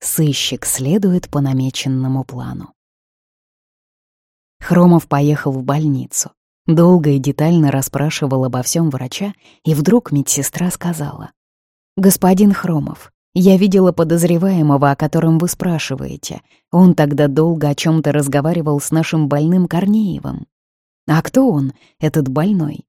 Сыщик следует по намеченному плану. Хромов поехал в больницу. Долго и детально расспрашивал обо всем врача, и вдруг медсестра сказала. «Господин Хромов, я видела подозреваемого, о котором вы спрашиваете. Он тогда долго о чем то разговаривал с нашим больным Корнеевым. А кто он, этот больной?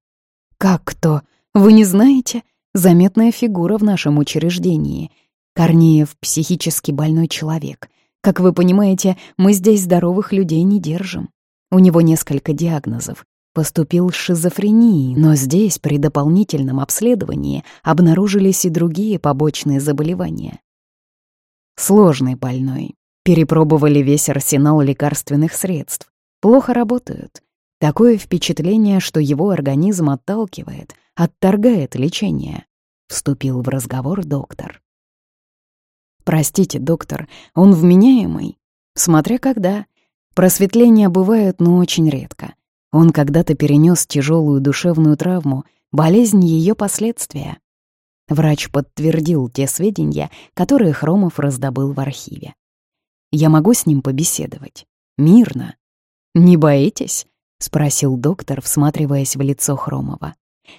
Как кто? Вы не знаете? Заметная фигура в нашем учреждении. Корнеев — психически больной человек. Как вы понимаете, мы здесь здоровых людей не держим. У него несколько диагнозов. Поступил с шизофренией, но здесь при дополнительном обследовании обнаружились и другие побочные заболевания. Сложный больной. Перепробовали весь арсенал лекарственных средств. Плохо работают. Такое впечатление, что его организм отталкивает, отторгает лечение. Вступил в разговор доктор. «Простите, доктор, он вменяемый?» «Смотря когда. Просветления бывают, но очень редко. Он когда-то перенес тяжелую душевную травму, болезнь ее последствия». Врач подтвердил те сведения, которые Хромов раздобыл в архиве. «Я могу с ним побеседовать? Мирно. Не боитесь?» — спросил доктор, всматриваясь в лицо Хромова.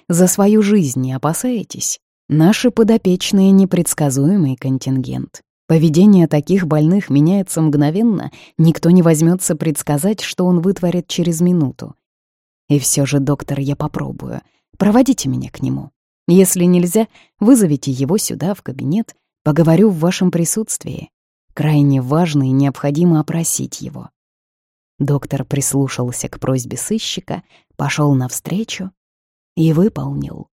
«За свою жизнь не опасаетесь? Наши подопечные — непредсказуемый контингент. Поведение таких больных меняется мгновенно, никто не возьмется предсказать, что он вытворит через минуту. И все же, доктор, я попробую. Проводите меня к нему. Если нельзя, вызовите его сюда, в кабинет, поговорю в вашем присутствии. Крайне важно и необходимо опросить его. Доктор прислушался к просьбе сыщика, пошел навстречу и выполнил.